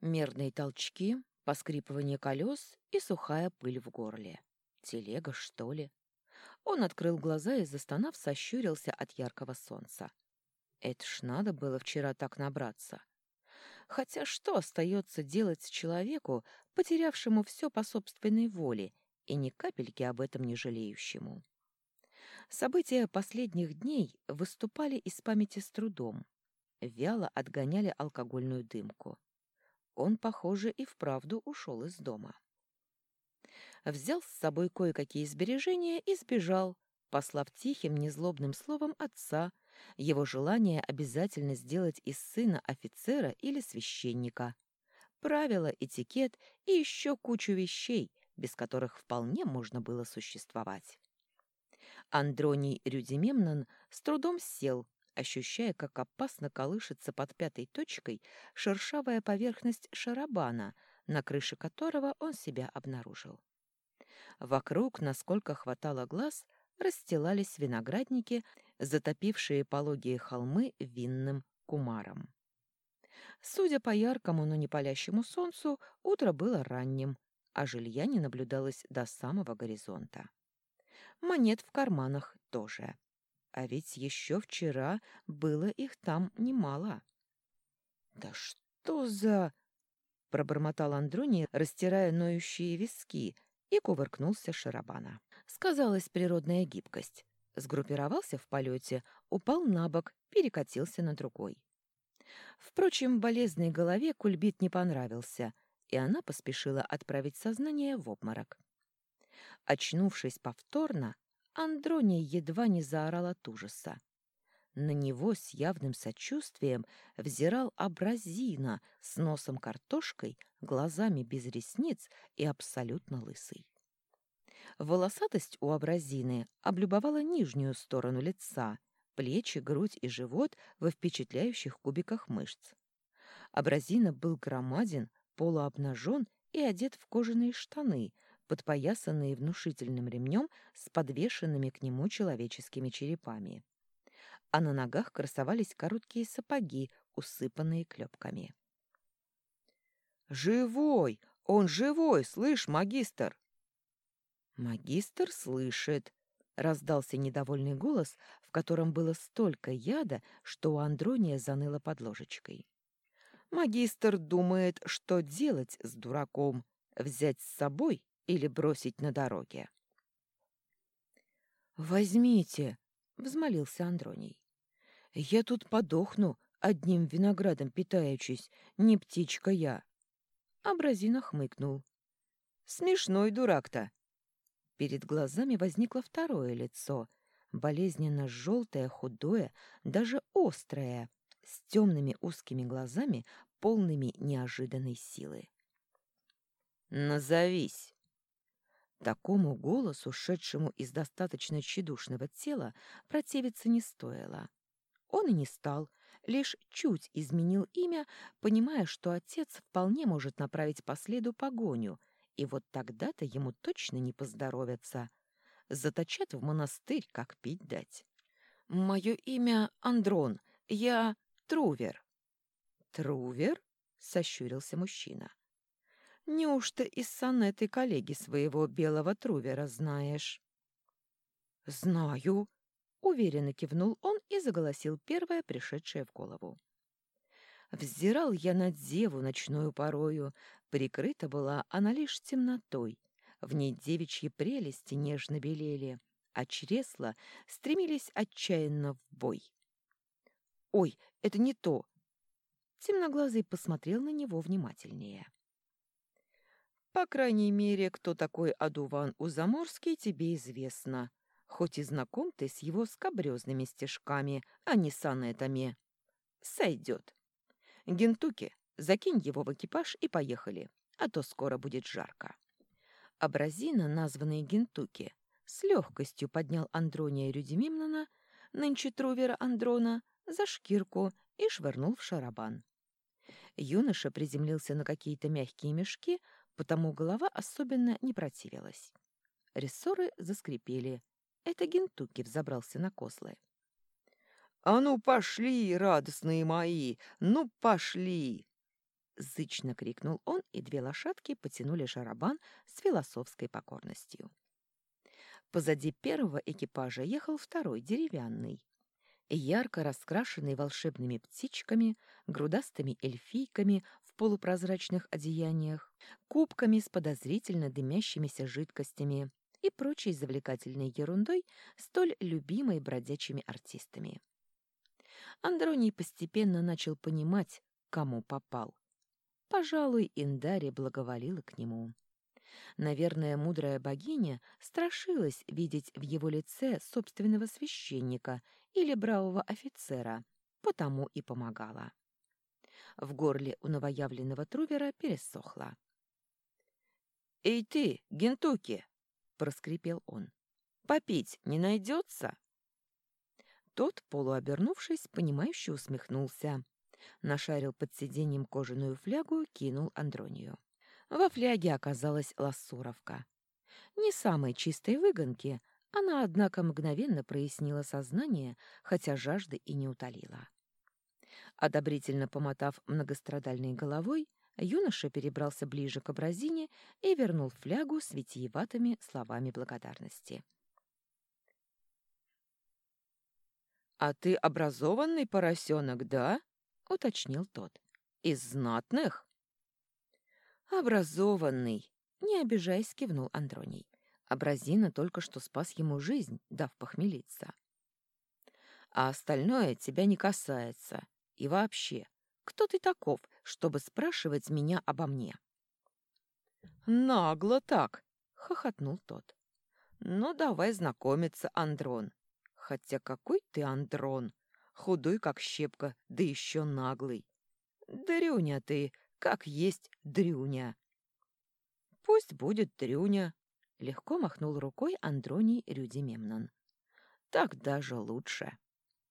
Мерные толчки, поскрипывание колес и сухая пыль в горле. Телега, что ли? Он открыл глаза и, застонав, сощурился от яркого солнца. Это ж надо было вчера так набраться. Хотя что остается делать человеку, потерявшему все по собственной воле и ни капельки об этом не жалеющему? События последних дней выступали из памяти с трудом. Вяло отгоняли алкогольную дымку. Он, похоже, и вправду ушел из дома. Взял с собой кое-какие сбережения и сбежал, послав тихим, незлобным словом отца, его желание обязательно сделать из сына офицера или священника. Правила, этикет и еще кучу вещей, без которых вполне можно было существовать. Андроний Рюдимемнон с трудом сел, ощущая, как опасно колышется под пятой точкой шершавая поверхность шарабана, на крыше которого он себя обнаружил. Вокруг, насколько хватало глаз, расстилались виноградники, затопившие пологие холмы винным кумаром. Судя по яркому, но не палящему солнцу, утро было ранним, а жилья не наблюдалось до самого горизонта. Монет в карманах тоже. А ведь еще вчера было их там немало. «Да что за...» — пробормотал Андроний, растирая ноющие виски, и кувыркнулся Шарабана. Сказалась природная гибкость. Сгруппировался в полете, упал на бок, перекатился на другой. Впрочем, болезной голове кульбит не понравился, и она поспешила отправить сознание в обморок. Очнувшись повторно, Андроний едва не заорал от ужаса. На него с явным сочувствием взирал абразина с носом картошкой, глазами без ресниц и абсолютно лысый. Волосатость у абразины облюбовала нижнюю сторону лица, плечи, грудь и живот во впечатляющих кубиках мышц. Абразина был громаден, полуобнажен и одет в кожаные штаны — подпоясанные внушительным ремнем с подвешенными к нему человеческими черепами. А на ногах красовались короткие сапоги, усыпанные клепками. «Живой! Он живой! Слышь, магистр!» «Магистр слышит!» — раздался недовольный голос, в котором было столько яда, что у Андрония заныло под ложечкой. «Магистр думает, что делать с дураком, взять с собой или бросить на дороге. «Возьмите!» — взмолился Андроний. «Я тут подохну, одним виноградом питаючись, не птичка я». Абразина хмыкнул. «Смешной дурак-то!» Перед глазами возникло второе лицо, болезненно желтое, худое, даже острое, с темными узкими глазами, полными неожиданной силы. «Назовись!» Такому голосу, шедшему из достаточно тщедушного тела, противиться не стоило. Он и не стал, лишь чуть изменил имя, понимая, что отец вполне может направить по следу погоню, и вот тогда-то ему точно не поздоровятся. Заточат в монастырь, как пить дать. «Мое имя Андрон, я Трувер». «Трувер?» — сощурился мужчина. Неужто из сонеты коллеги своего белого трувера знаешь? Знаю, уверенно кивнул он и заголосил первое, пришедшее в голову. Взирал я на деву ночную порою, прикрыта была она лишь темнотой, в ней девичьи прелести нежно белели, а чресла стремились отчаянно в бой. «Ой, это не то!» Темноглазый посмотрел на него внимательнее. По крайней мере, кто такой Адуван Узаморский, тебе известно. Хоть и знаком ты с его скабрезными стежками, а не сонетами. Сойдет. Гентуки, закинь его в экипаж и поехали, а то скоро будет жарко. Абразина, названный Гентуки, с легкостью поднял Андрония Рюдимимнона, нынче трувера Андрона, за шкирку и швырнул в шарабан. Юноша приземлился на какие-то мягкие мешки, потому голова особенно не противилась. Рессоры заскрипели. Это Гентуки взобрался на козлы. «А ну пошли, радостные мои! Ну пошли!» зычно крикнул он, и две лошадки потянули шарабан с философской покорностью. Позади первого экипажа ехал второй, деревянный. Ярко раскрашенный волшебными птичками, грудастыми эльфийками полупрозрачных одеяниях, кубками с подозрительно дымящимися жидкостями и прочей завлекательной ерундой, столь любимой бродячими артистами. Андроний постепенно начал понимать, кому попал. Пожалуй, Индари благоволила к нему. Наверное, мудрая богиня страшилась видеть в его лице собственного священника или бравого офицера, потому и помогала. В горле у новоявленного трувера пересохло. «Эй ты, Гентуки!» — проскрипел он. «Попить не найдется?» Тот, полуобернувшись, понимающе усмехнулся. Нашарил под сиденьем кожаную флягу, кинул Андронию. Во фляге оказалась лассуровка. Не самой чистой выгонки, она, однако, мгновенно прояснила сознание, хотя жажды и не утолила. Одобрительно помотав многострадальной головой, юноша перебрался ближе к абразине и вернул флягу с витиеватыми словами благодарности. «А ты образованный поросенок, да?» — уточнил тот. «Из знатных?» «Образованный!» — не обижаясь, кивнул Андроний. Абразина только что спас ему жизнь, дав похмелиться. «А остальное тебя не касается. И вообще, кто ты таков, чтобы спрашивать меня обо мне?» «Нагло так!» — хохотнул тот. «Ну, давай знакомиться, Андрон. Хотя какой ты Андрон? Худой, как щепка, да еще наглый. Дрюня ты, как есть дрюня. Пусть будет дрюня, легко махнул рукой Андроний Рюдимемнон. Так даже лучше.